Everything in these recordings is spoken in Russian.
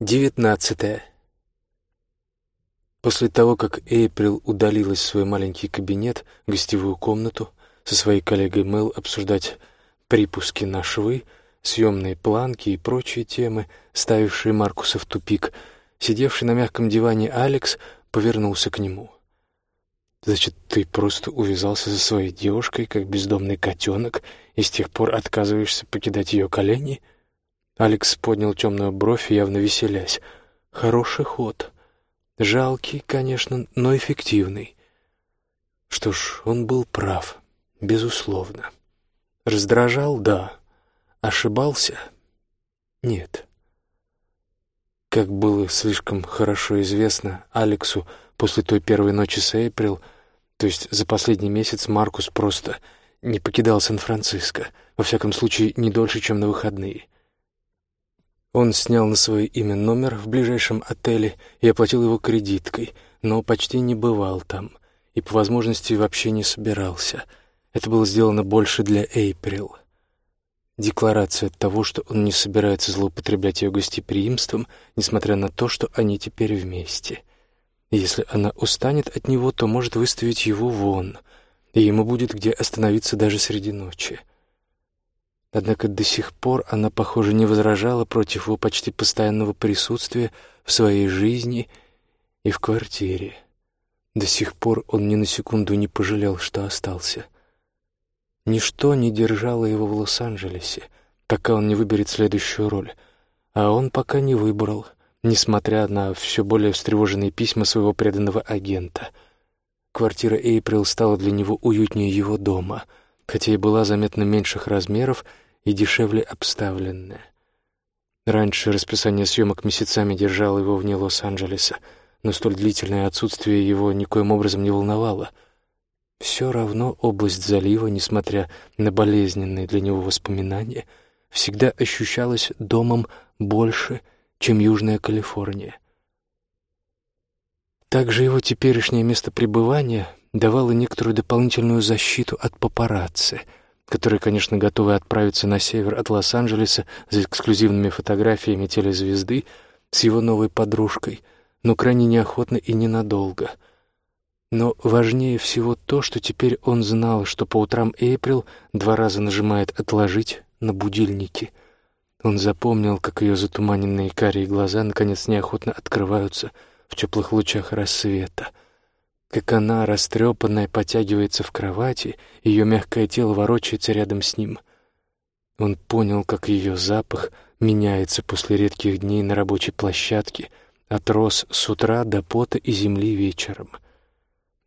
Девятнадцатое. После того, как Эйприл удалилась в свой маленький кабинет, гостевую комнату, со своей коллегой Мэл обсуждать припуски на швы, съемные планки и прочие темы, ставившие Маркуса в тупик, сидевший на мягком диване Алекс повернулся к нему. «Значит, ты просто увязался за своей девушкой, как бездомный котенок, и с тех пор отказываешься покидать ее колени?» Алекс поднял темную бровь, явно веселясь. «Хороший ход. Жалкий, конечно, но эффективный». Что ж, он был прав, безусловно. Раздражал — да. Ошибался — нет. Как было слишком хорошо известно Алексу после той первой ночи с Эйприл, то есть за последний месяц Маркус просто не покидал Сан-Франциско, во всяком случае не дольше, чем на выходные. Он снял на свое имя номер в ближайшем отеле и оплатил его кредиткой, но почти не бывал там и по возможности вообще не собирался. Это было сделано больше для Эйприл. Декларация того, что он не собирается злоупотреблять ее гостеприимством, несмотря на то, что они теперь вместе. Если она устанет от него, то может выставить его вон, и ему будет где остановиться даже среди ночи. Однако до сих пор она, похоже, не возражала против его почти постоянного присутствия в своей жизни и в квартире. До сих пор он ни на секунду не пожалел, что остался. Ничто не держало его в Лос-Анджелесе, пока он не выберет следующую роль. А он пока не выбрал, несмотря на все более встревоженные письма своего преданного агента. Квартира Эйприл стала для него уютнее его дома — хотя и была заметно меньших размеров и дешевле обставленная. Раньше расписание съемок месяцами держало его вне Лос-Анджелеса, но столь длительное отсутствие его никоим образом не волновало. Все равно область залива, несмотря на болезненные для него воспоминания, всегда ощущалась домом больше, чем Южная Калифорния. Также его теперешнее место пребывания давало некоторую дополнительную защиту от папарацци, которые, конечно, готовы отправиться на север от Лос-Анджелеса за эксклюзивными фотографиями телезвезды с его новой подружкой, но крайне неохотно и ненадолго. Но важнее всего то, что теперь он знал, что по утрам Эйприл два раза нажимает «отложить» на будильнике. Он запомнил, как ее затуманенные карие глаза наконец неохотно открываются в теплых лучах рассвета — как она, растрепанная, потягивается в кровати, ее мягкое тело ворочается рядом с ним. Он понял, как ее запах меняется после редких дней на рабочей площадке, от роз с утра до пота и земли вечером.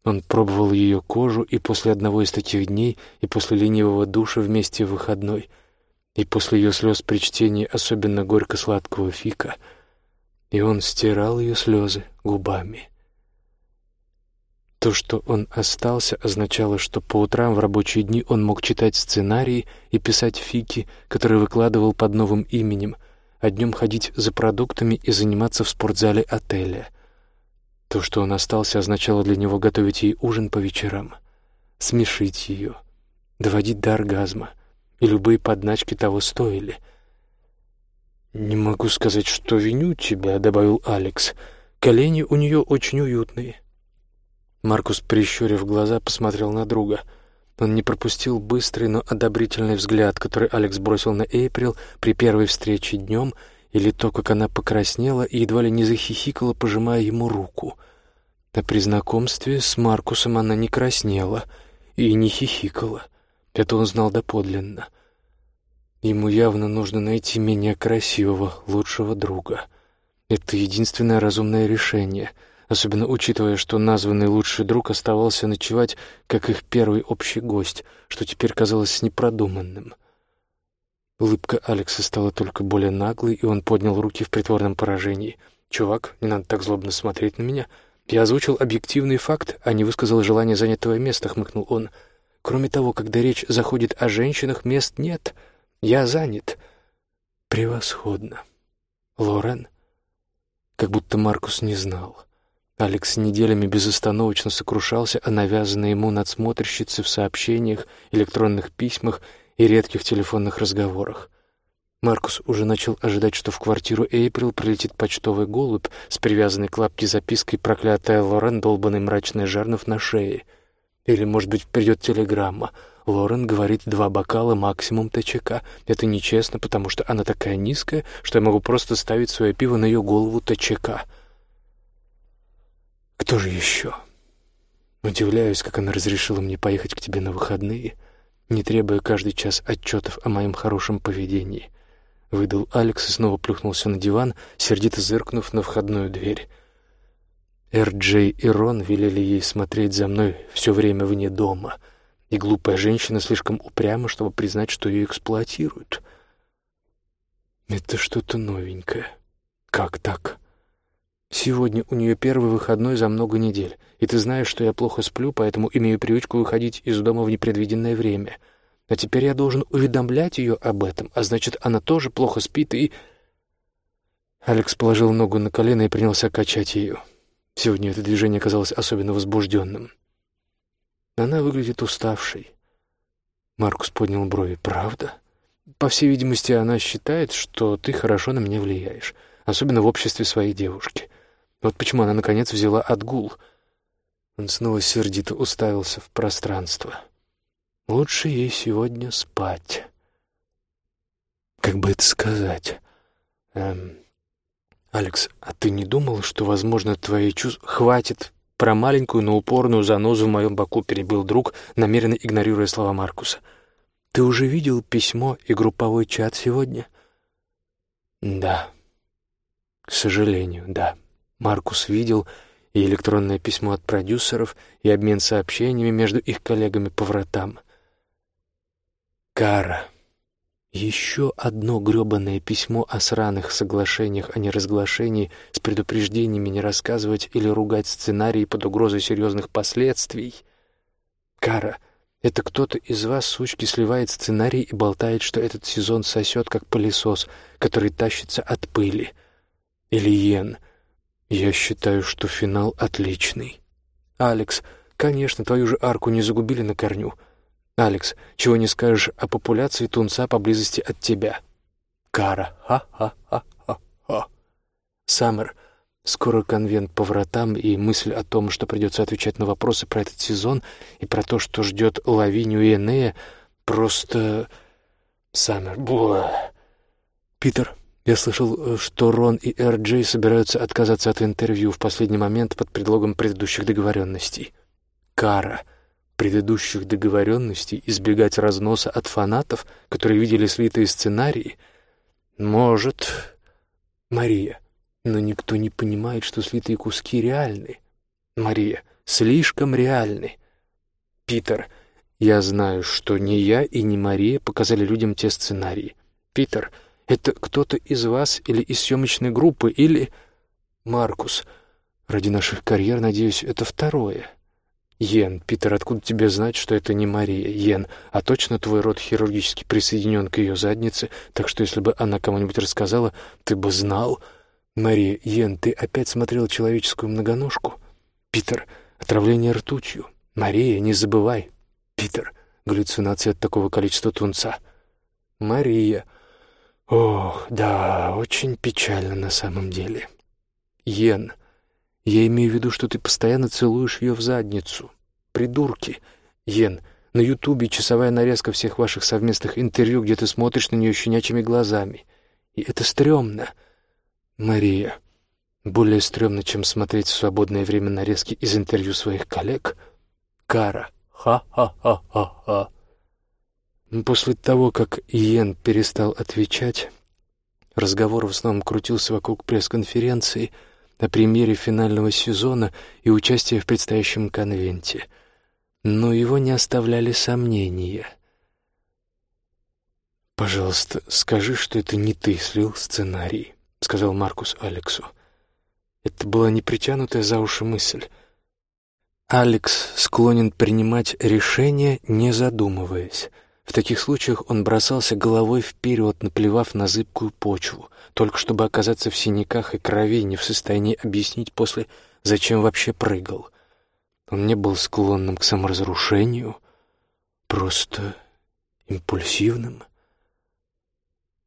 Он пробовал ее кожу и после одного из таких дней, и после ленивого душа вместе в выходной, и после ее слез при чтении особенно горько-сладкого фика, и он стирал ее слезы губами. То, что он остался, означало, что по утрам в рабочие дни он мог читать сценарии и писать фики, которые выкладывал под новым именем, а днем ходить за продуктами и заниматься в спортзале отеля. То, что он остался, означало для него готовить ей ужин по вечерам, смешить ее, доводить до оргазма, и любые подначки того стоили. «Не могу сказать, что виню тебя», — добавил Алекс. «Колени у нее очень уютные». Маркус, прищурив глаза, посмотрел на друга. Он не пропустил быстрый, но одобрительный взгляд, который Алекс бросил на Эйприл при первой встрече днем, или то, как она покраснела и едва ли не захихикала, пожимая ему руку. А при знакомстве с Маркусом она не краснела и не хихикала. Это он знал доподлинно. Ему явно нужно найти менее красивого, лучшего друга. Это единственное разумное решение — особенно учитывая, что названный лучший друг оставался ночевать, как их первый общий гость, что теперь казалось непродуманным. Улыбка Алекса стала только более наглой, и он поднял руки в притворном поражении. «Чувак, не надо так злобно смотреть на меня. Я озвучил объективный факт, а не высказал желание занять твое место», — хмыкнул он. «Кроме того, когда речь заходит о женщинах, мест нет. Я занят». «Превосходно. Лорен?» Как будто Маркус не знал. Алекс неделями безостановочно сокрушался о навязанной ему надсмотрщице в сообщениях, электронных письмах и редких телефонных разговорах. Маркус уже начал ожидать, что в квартиру Эйприл прилетит почтовый голубь с привязанной к лапке запиской «Проклятая Лорен, долбанный мрачный жарнов на шее». Или, может быть, придет телеграмма. Лорен говорит два бокала максимум ТЧК. Это нечестно, потому что она такая низкая, что я могу просто ставить свое пиво на ее голову ТЧК. Кто же еще? Удивляюсь, как она разрешила мне поехать к тебе на выходные, не требуя каждый час отчетов о моем хорошем поведении выдал Алекс и снова плюхнулся на диван, сердито зыркнув на входную дверь. Эр-Джей и Рон велели ей смотреть за мной все время вне дома, и глупая женщина слишком упряма, чтобы признать, что ее эксплуатируют. Это что-то новенькое. Как так? Сегодня у нее первый выходной за много недель, и ты знаешь, что я плохо сплю, поэтому имею привычку выходить из дома в непредвиденное время — а теперь я должен уведомлять ее об этом, а значит, она тоже плохо спит и... Алекс положил ногу на колено и принялся качать ее. Сегодня это движение казалось особенно возбужденным. Она выглядит уставшей. Маркус поднял брови. «Правда? По всей видимости, она считает, что ты хорошо на меня влияешь, особенно в обществе своей девушки. Вот почему она, наконец, взяла отгул». Он снова сердито уставился в пространство. Лучше ей сегодня спать. Как бы это сказать? Эм, Алекс, а ты не думал, что, возможно, твои чувства... Хватит про маленькую, но упорную занозу в моем боку перебил друг, намеренно игнорируя слова Маркуса. Ты уже видел письмо и групповой чат сегодня? Да. К сожалению, да. Маркус видел и электронное письмо от продюсеров, и обмен сообщениями между их коллегами по вратам — Кара. Еще одно грёбаное письмо о сраных соглашениях о неразглашении с предупреждениями не рассказывать или ругать сценарии под угрозой серьезных последствий. Кара, это кто-то из вас, сучки, сливает сценарий и болтает, что этот сезон сосет, как пылесос, который тащится от пыли. Или Йен. Я считаю, что финал отличный. Алекс, конечно, твою же арку не загубили на корню — «Алекс, чего не скажешь о популяции тунца поблизости от тебя?» «Кара, ха-ха-ха-ха-ха!» «Саммер, скоро конвент по вратам, и мысль о том, что придется отвечать на вопросы про этот сезон и про то, что ждет Лавинию и Энея, просто... Саммер, буа!» «Питер, я слышал, что Рон и Эр-Джей собираются отказаться от интервью в последний момент под предлогом предыдущих договоренностей. Кара, предыдущих договоренностей избегать разноса от фанатов, которые видели слитые сценарии? Может, Мария, но никто не понимает, что слитые куски реальны. Мария, слишком реальны. Питер, я знаю, что не я и не Мария показали людям те сценарии. Питер, это кто-то из вас или из съемочной группы, или... Маркус, ради наших карьер, надеюсь, это второе. Йен, Питер, откуда тебе знать, что это не Мария? Йен, а точно твой род хирургически присоединен к ее заднице, так что если бы она кому-нибудь рассказала, ты бы знал? Мария, Йен, ты опять смотрел человеческую многоножку? Питер, отравление ртутью. Мария, не забывай. Питер, галлюцинация от такого количества тунца. Мария. Ох, да, очень печально на самом деле. Йен, я имею в виду, что ты постоянно целуешь ее в задницу. Придурки. Йен, на Ютубе часовая нарезка всех ваших совместных интервью, где ты смотришь на нее щенячьими глазами. И это стрёмно. Мария, более стрёмно, чем смотреть в свободное время нарезки из интервью своих коллег. Кара. Ха-ха-ха-ха-ха. После того, как Йен перестал отвечать, разговор в основном крутился вокруг пресс-конференции — на премьере финального сезона и участия в предстоящем конвенте. Но его не оставляли сомнения. «Пожалуйста, скажи, что это не ты слил сценарий», — сказал Маркус Алексу. Это была не за уши мысль. Алекс склонен принимать решения, не задумываясь. В таких случаях он бросался головой вперед, наплевав на зыбкую почву, только чтобы оказаться в синяках и крови, не в состоянии объяснить после, зачем вообще прыгал. Он не был склонным к саморазрушению, просто импульсивным.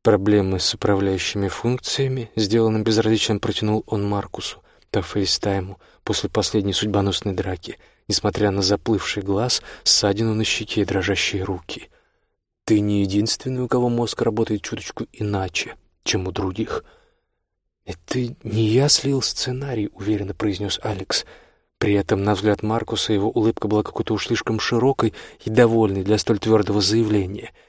проблемы с управляющими функциями, сделанным безразличием протянул он Маркусу по фейстайму после последней судьбоносной драки, несмотря на заплывший глаз, ссадину на щеке и дрожащие руки. Ты не единственный, у кого мозг работает чуточку иначе, чем у других. «Это не я слил сценарий», — уверенно произнес Алекс. При этом, на взгляд Маркуса, его улыбка была какой-то уж слишком широкой и довольной для столь твердого заявления —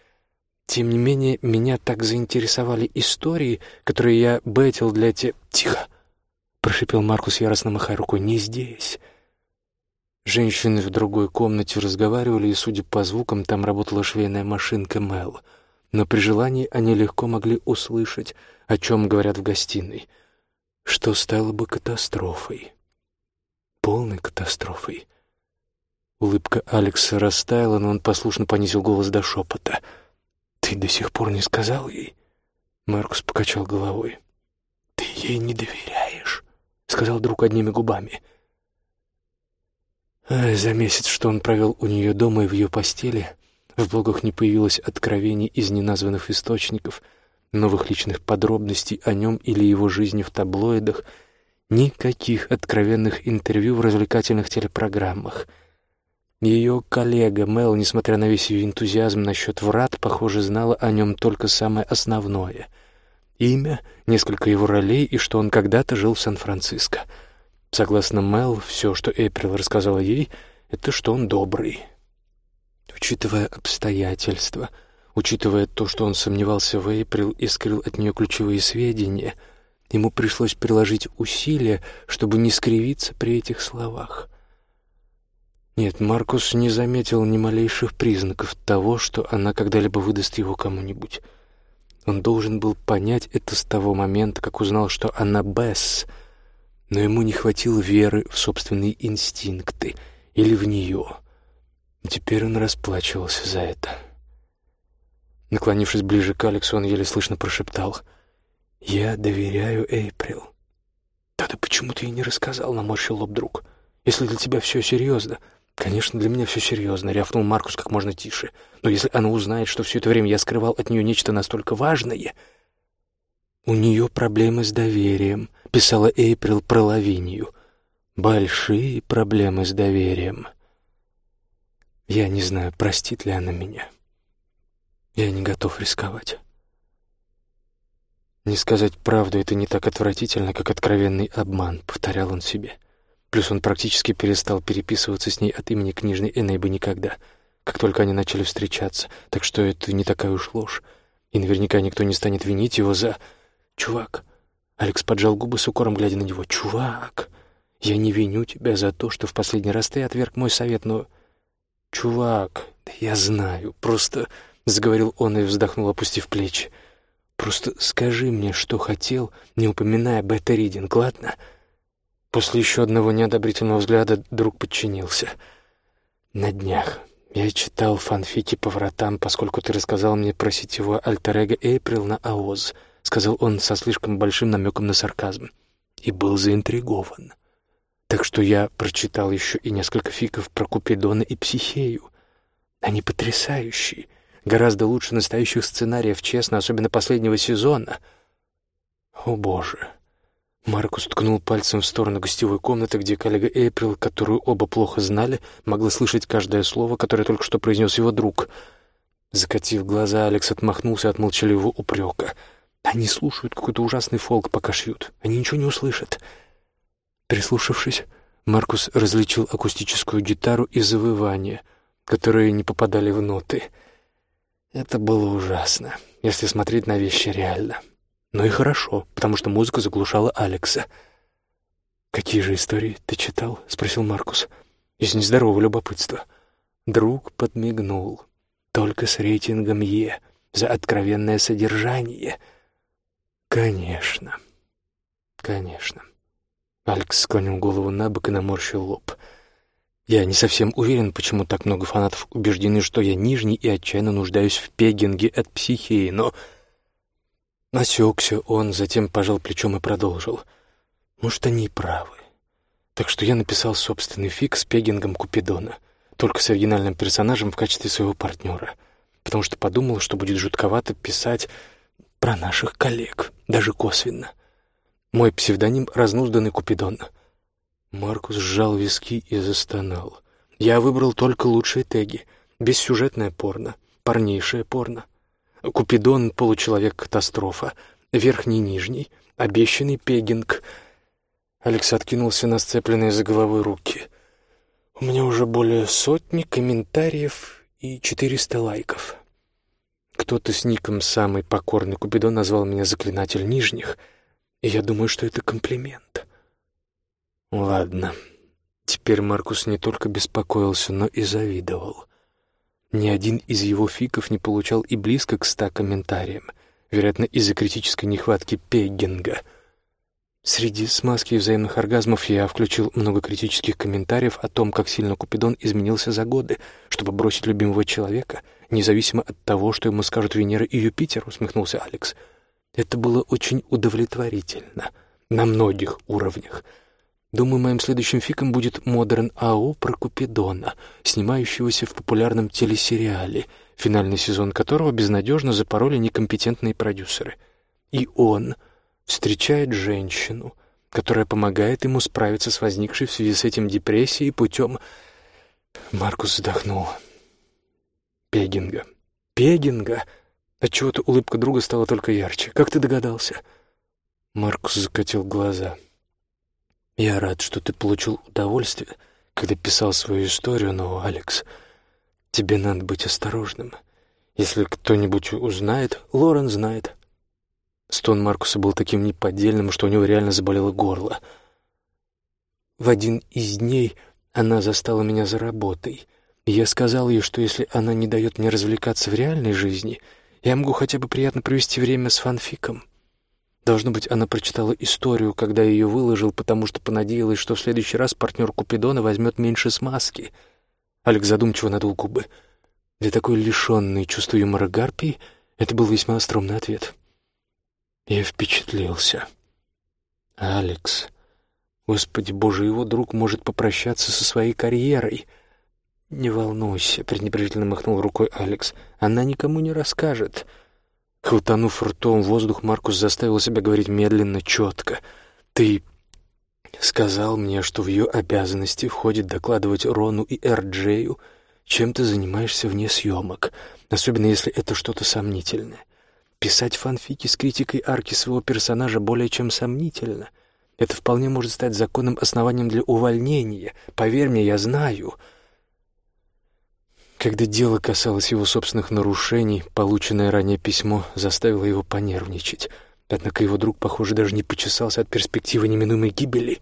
тем не менее, меня так заинтересовали истории, которые я бетил для те... «Тихо!» — прошипел Маркус, яростно махая рукой. «Не здесь!» Женщины в другой комнате разговаривали, и, судя по звукам, там работала швейная машинка Мел. Но при желании они легко могли услышать, о чем говорят в гостиной, что стало бы катастрофой. Полной катастрофой. Улыбка Алекса растаяла, но он послушно понизил голос до шепота — «Ты до сих пор не сказал ей?» Маркус покачал головой. «Ты ей не доверяешь», — сказал друг одними губами. За месяц, что он провел у нее дома и в ее постели, в блогах не появилось откровений из неназванных источников, новых личных подробностей о нем или его жизни в таблоидах, никаких откровенных интервью в развлекательных телепрограммах — ее коллега Мел, несмотря на весь ее энтузиазм насчет врат, похоже, знала о нем только самое основное. Имя, несколько его ролей и что он когда-то жил в Сан-Франциско. Согласно Мел, все, что Эйприл рассказала ей, это что он добрый. Учитывая обстоятельства, учитывая то, что он сомневался в Эйприл и скрыл от нее ключевые сведения, ему пришлось приложить усилия, чтобы не скривиться при этих словах — нет, Маркус не заметил ни малейших признаков того, что она когда-либо выдаст его кому-нибудь. Он должен был понять это с того момента, как узнал, что она Бесс, но ему не хватило веры в собственные инстинкты или в нее. Теперь он расплачивался за это. Наклонившись ближе к Алексу, он еле слышно прошептал «Я доверяю Эйприл». «Тогда почему ты ей не рассказал?» — наморщил лоб друг. «Если для тебя все серьезно, «Конечно, для меня все серьезно», — рявкнул Маркус как можно тише. «Но если она узнает, что все это время я скрывал от нее нечто настолько важное...» «У нее проблемы с доверием», — писала Эйприл про Лавинию. «Большие проблемы с доверием». Я не знаю, простит ли она меня. Я не готов рисковать. Не сказать правду — это не так отвратительно, как откровенный обман, — повторял он себе. — Плюс он практически перестал переписываться с ней от имени книжной Энейбы никогда, как только они начали встречаться, так что это не такая уж ложь. И наверняка никто не станет винить его за... «Чувак!» Алекс поджал губы с укором, глядя на него. «Чувак! Я не виню тебя за то, что в последний раз ты отверг мой совет, но...» «Чувак! Да я знаю, просто...» — заговорил он и вздохнул, опустив плечи. «Просто скажи мне, что хотел, не упоминая бета-ридинг, ладно?» После еще одного неодобрительного взгляда друг подчинился. «На днях я читал фанфики по вратам, поскольку ты рассказал мне про сетевое альтер-эго Эйприл на АОЗ», — сказал он со слишком большим намеком на сарказм, и был заинтригован. Так что я прочитал еще и несколько фиков про Купидона и Психею. Они потрясающие, гораздо лучше настоящих сценариев, честно, особенно последнего сезона. О, Боже! Маркус ткнул пальцем в сторону гостевой комнаты, где коллега Эйприл, которую оба плохо знали, могла слышать каждое слово, которое только что произнес его друг. Закатив глаза, Алекс отмахнулся от молчаливого упрека. «Они слушают какой-то ужасный фолк, пока шьют. Они ничего не услышат». Прислушавшись, Маркус различил акустическую гитару и завывание, которые не попадали в ноты. Это было ужасно, если смотреть на вещи реально. Ну и хорошо, потому что музыка заглушала Алекса. «Какие же истории ты читал?» — спросил Маркус. Из нездорового любопытства. Друг подмигнул. «Только с рейтингом Е. За откровенное содержание». «Конечно. Конечно». Алекс склонил голову на бок и наморщил лоб. «Я не совсем уверен, почему так много фанатов убеждены, что я нижний и отчаянно нуждаюсь в пегинге от психии, но...» Осекся он, затем пожал плечом и продолжил. Может, они и правы. Так что я написал собственный фиг с пегингом Купидона, только с оригинальным персонажем в качестве своего партнера, потому что подумал, что будет жутковато писать про наших коллег, даже косвенно. Мой псевдоним — разнузданный Купидон. Маркус сжал виски и застонал. Я выбрал только лучшие теги. Бессюжетное порно, парнейшее порно. Купидон — получеловек-катастрофа, верхний-нижний, обещанный пегинг. Алекс откинулся на сцепленные за головой руки. У меня уже более сотни комментариев и четыреста лайков. Кто-то с ником «Самый покорный Купидон» назвал меня «Заклинатель нижних», и я думаю, что это комплимент. Ладно. Теперь Маркус не только беспокоился, но и завидовал. Ни один из его фиков не получал и близко к ста комментариям, вероятно, из-за критической нехватки пеггинга — Среди смазки и взаимных оргазмов я включил много критических комментариев о том, как сильно Купидон изменился за годы, чтобы бросить любимого человека, независимо от того, что ему скажут Венера и Юпитер, усмехнулся Алекс. Это было очень удовлетворительно. На многих уровнях. Думаю, моим следующим фиком будет модерн АО про Купидона, снимающегося в популярном телесериале, финальный сезон которого безнадежно запороли некомпетентные продюсеры. И он встречает женщину, которая помогает ему справиться с возникшей в связи с этим депрессией путем... Маркус вздохнул. Пегинга. Пегинга? Отчего-то улыбка друга стала только ярче. Как ты догадался? Маркус закатил глаза. Я рад, что ты получил удовольствие, когда писал свою историю, но, Алекс, тебе надо быть осторожным. Если кто-нибудь узнает, Лорен знает. Стон Маркуса был таким неподдельным, что у него реально заболело горло. В один из дней она застала меня за работой, я сказал ей, что если она не дает мне развлекаться в реальной жизни, я могу хотя бы приятно провести время с фанфиком. Должно быть, она прочитала историю, когда я ее выложил, потому что понадеялась, что в следующий раз партнер Купидона возьмет меньше смазки. Алекс задумчиво надул губы. Для такой лишенной чувства юмора гарпии это был весьма остромный ответ. Я впечатлился. Алекс. Господи боже, его друг может попрощаться со своей карьерой. Не волнуйся, пренебрежительно махнул рукой Алекс. Она никому не расскажет. Хватанув ртом воздух, Маркус заставил себя говорить медленно, четко. Ты сказал мне, что в ее обязанности входит докладывать Рону и Эрджею, чем ты занимаешься вне съемок, особенно если это что-то сомнительное. Писать фанфики с критикой арки своего персонажа более чем сомнительно. Это вполне может стать законным основанием для увольнения. Поверь мне, я знаю. Когда дело касалось его собственных нарушений, полученное ранее письмо заставило его понервничать. Однако его друг, похоже, даже не почесался от перспективы неминуемой гибели.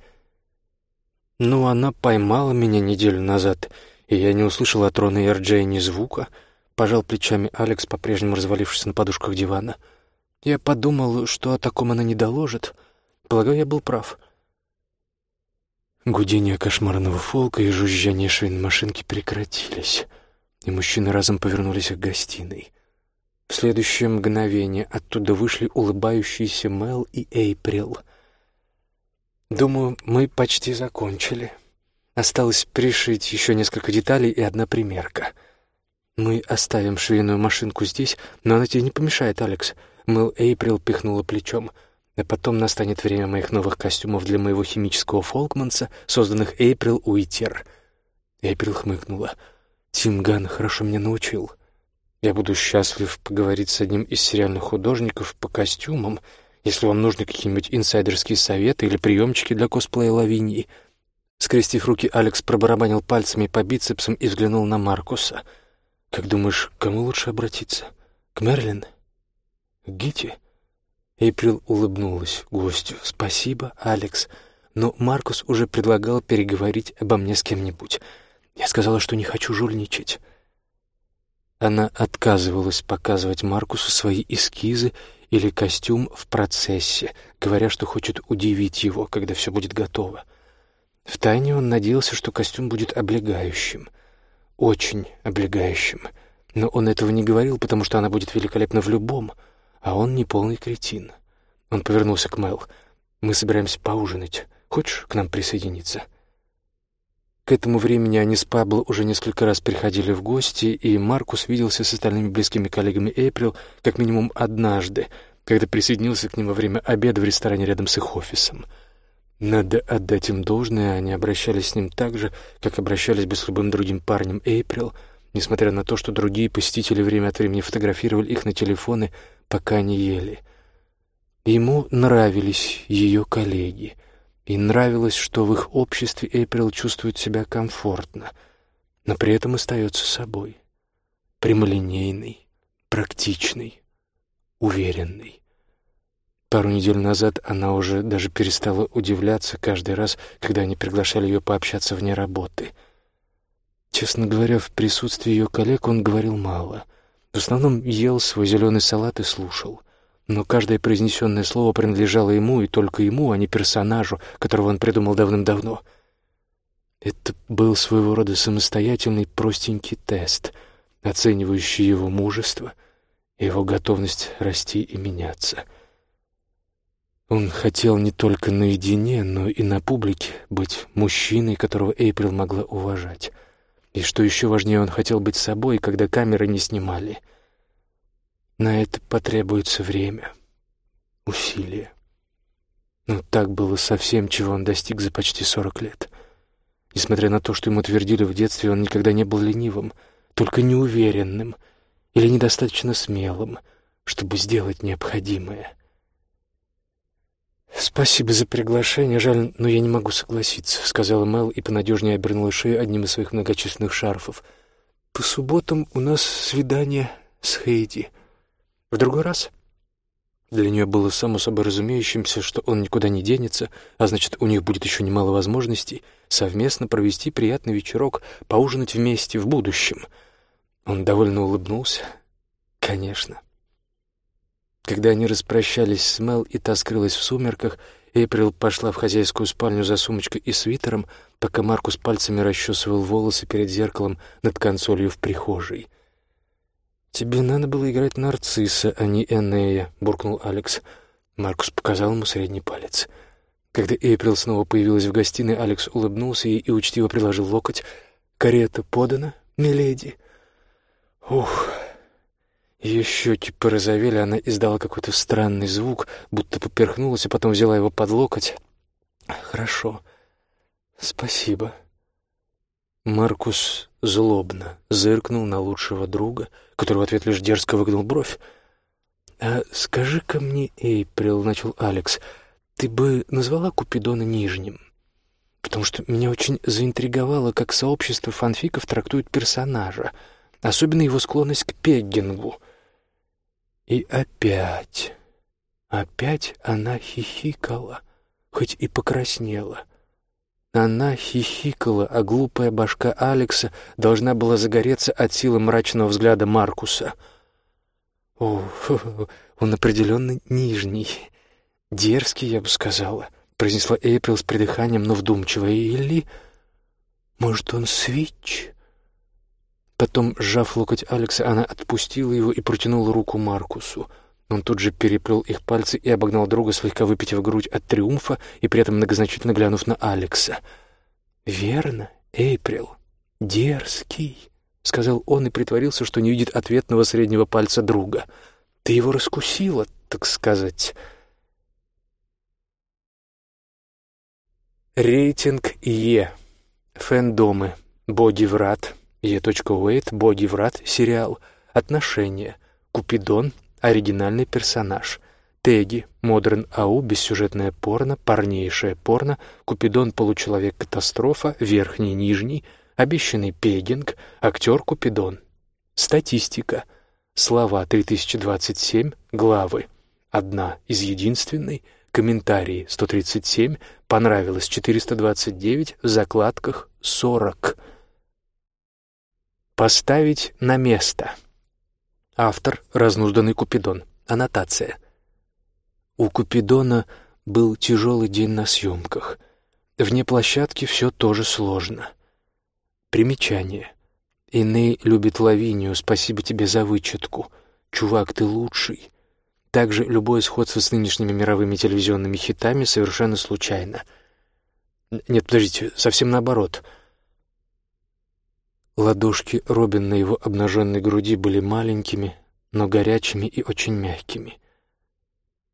Ну, она поймала меня неделю назад, и я не услышал от Рона и Эрджея ни звука — Пожал плечами Алекс, по-прежнему развалившись на подушках дивана. Я подумал, что о таком она не доложит. Полагаю, я был прав. Гудение кошмарного фолка и жужжание швейной машинки прекратились, и мужчины разом повернулись к гостиной. В следующее мгновение оттуда вышли улыбающиеся Мел и Эйприл. «Думаю, мы почти закончили. Осталось пришить еще несколько деталей и одна примерка». «Мы оставим швейную машинку здесь, но она тебе не помешает, Алекс». Мэл Эйприл пихнула плечом. «А потом настанет время моих новых костюмов для моего химического фолкманса, созданных Эйприл Уитер». Эйприл хмыкнула. «Тим Ган хорошо меня научил. Я буду счастлив поговорить с одним из сериальных художников по костюмам, если вам нужны какие-нибудь инсайдерские советы или приемчики для косплея Лавинии». Скрестив руки, Алекс пробарабанил пальцами по бицепсам и взглянул на Маркуса — «Как думаешь, к кому лучше обратиться? К Мерлин? К Гите?» Эйприл улыбнулась гостю. «Спасибо, Алекс, но Маркус уже предлагал переговорить обо мне с кем-нибудь. Я сказала, что не хочу жульничать». Она отказывалась показывать Маркусу свои эскизы или костюм в процессе, говоря, что хочет удивить его, когда все будет готово. Втайне он надеялся, что костюм будет облегающим — очень облегающим. Но он этого не говорил, потому что она будет великолепна в любом, а он не полный кретин. Он повернулся к Мэл. «Мы собираемся поужинать. Хочешь к нам присоединиться?» К этому времени они с Пабло уже несколько раз приходили в гости, и Маркус виделся с остальными близкими коллегами Эйприл как минимум однажды, когда присоединился к ним во время обеда в ресторане рядом с их офисом. Надо отдать им должное, они обращались с ним так же, как обращались бы с любым другим парнем Эйприл, несмотря на то, что другие посетители время от времени фотографировали их на телефоны, пока они ели. Ему нравились ее коллеги, и нравилось, что в их обществе Эйприл чувствует себя комфортно, но при этом остается собой, прямолинейный, практичный, уверенный. Пару недель назад она уже даже перестала удивляться каждый раз, когда они приглашали ее пообщаться вне работы. Честно говоря, в присутствии ее коллег он говорил мало. В основном ел свой зеленый салат и слушал. Но каждое произнесенное слово принадлежало ему и только ему, а не персонажу, которого он придумал давным-давно. Это был своего рода самостоятельный простенький тест, оценивающий его мужество — его готовность расти и меняться. Он хотел не только наедине, но и на публике быть мужчиной, которого Эйприл могла уважать. И что еще важнее, он хотел быть собой, когда камеры не снимали. На это потребуется время, усилия. Но так было со всем, чего он достиг за почти сорок лет. Несмотря на то, что ему твердили в детстве, он никогда не был ленивым, только неуверенным — или недостаточно смелым, чтобы сделать необходимое. «Спасибо за приглашение, жаль, но я не могу согласиться», — сказала Мэл и понадежнее обернула шею одним из своих многочисленных шарфов. «По субботам у нас свидание с Хейди. В другой раз?» Для нее было само собой разумеющимся, что он никуда не денется, а значит, у них будет еще немало возможностей совместно провести приятный вечерок, поужинать вместе в будущем — он довольно улыбнулся. «Конечно». Когда они распрощались с Мел, и та скрылась в сумерках, Эйприл пошла в хозяйскую спальню за сумочкой и свитером, пока Маркус пальцами расчесывал волосы перед зеркалом над консолью в прихожей. «Тебе надо было играть нарцисса, а не Энея», — буркнул Алекс. Маркус показал ему средний палец. Когда Эйприл снова появилась в гостиной, Алекс улыбнулся ей и учтиво приложил локоть. «Карета подана, миледи?» Ух! Ее щеки порозовели, она издала какой-то странный звук, будто поперхнулась, а потом взяла его под локоть. «Хорошо. Спасибо». Маркус злобно зыркнул на лучшего друга, который в ответ лишь дерзко выгнул бровь. «А скажи-ка мне, Эйприл, — начал Алекс, — ты бы назвала Купидона Нижним? Потому что меня очень заинтриговало, как сообщество фанфиков трактует персонажа — особенно его склонность к пеггингу. И опять, опять она хихикала, хоть и покраснела. Она хихикала, а глупая башка Алекса должна была загореться от силы мрачного взгляда Маркуса. О, он определенно нижний, дерзкий, я бы сказала, произнесла Эйприл с придыханием, но вдумчиво. Или, может, он свич? Потом, сжав локоть Алекса, она отпустила его и протянула руку Маркусу. Он тут же переплел их пальцы и обогнал друга, слегка выпитив грудь от триумфа и при этом многозначительно глянув на Алекса. «Верно, Эйприл. Дерзкий», — сказал он и притворился, что не видит ответного среднего пальца друга. «Ты его раскусила, так сказать». Рейтинг Е. Фэндомы. Бодиврат. Е. Уэйт, боги врат, сериал, отношения, Купидон, оригинальный персонаж, теги, модерн ау, бессюжетное порно, парнейшее порно, Купидон, получеловек-катастрофа, верхний, нижний, обещанный пегинг, актер Купидон. Статистика. Слова 3027, главы. Одна из единственной, комментарии 137, понравилось 429, в закладках 40. Поставить на место. Автор — разнузданный Купидон. Аннотация. У Купидона был тяжелый день на съемках. Вне площадки все тоже сложно. Примечание. Иней любит Лавинию, спасибо тебе за вычетку. Чувак, ты лучший. Также любое сходство с нынешними мировыми телевизионными хитами совершенно случайно. Нет, подождите, совсем наоборот — Ладошки Робин на его обнаженной груди были маленькими, но горячими и очень мягкими.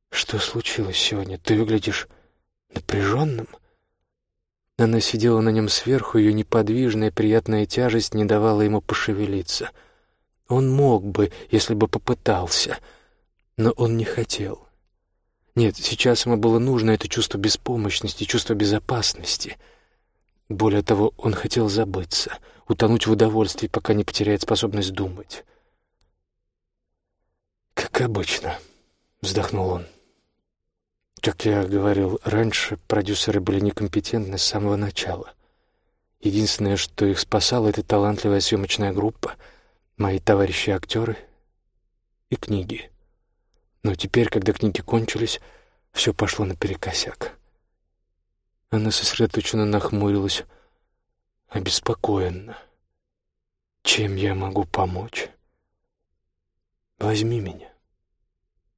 «Что случилось сегодня? Ты выглядишь напряженным?» Она сидела на нем сверху, ее неподвижная приятная тяжесть не давала ему пошевелиться. Он мог бы, если бы попытался, но он не хотел. Нет, сейчас ему было нужно это чувство беспомощности, чувство безопасности. Более того, он хотел забыться, утонуть в удовольствии, пока не потеряет способность думать. «Как обычно», — вздохнул он. Как я говорил раньше, продюсеры были некомпетентны с самого начала. Единственное, что их спасало, это талантливая съемочная группа, мои товарищи-актеры и книги. Но теперь, когда книги кончились, все пошло наперекосяк. Она сосредоточенно нахмурилась, обеспокоенно. «Чем я могу помочь? Возьми меня».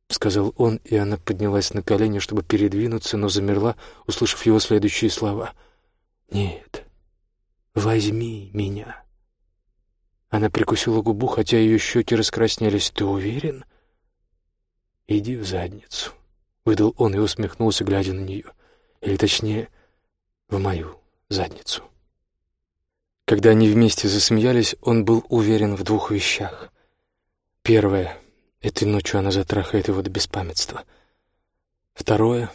— сказал он, и она поднялась на колени, чтобы передвинуться, но замерла, услышав его следующие слова. «Нет, возьми меня». Она прикусила губу, хотя ее щеки раскраснелись. «Ты уверен?» «Иди в задницу», — выдал он и усмехнулся, глядя на нее. Или точнее, в мою задницу. Когда они вместе засмеялись, он был уверен в двух вещах. Первое Этой ночью она затрахает его до беспамятства. Второе.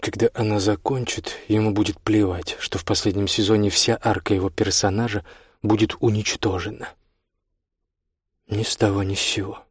Когда она закончит, ему будет плевать, что в последнем сезоне вся арка его персонажа будет уничтожена. Ни с того ни с сего.